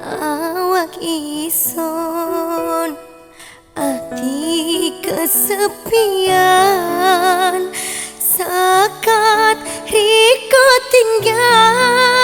Awak ison Ati kesepian. Sakat riko tinggal.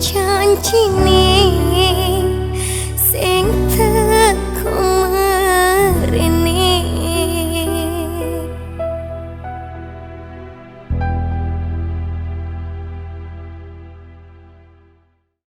janji ini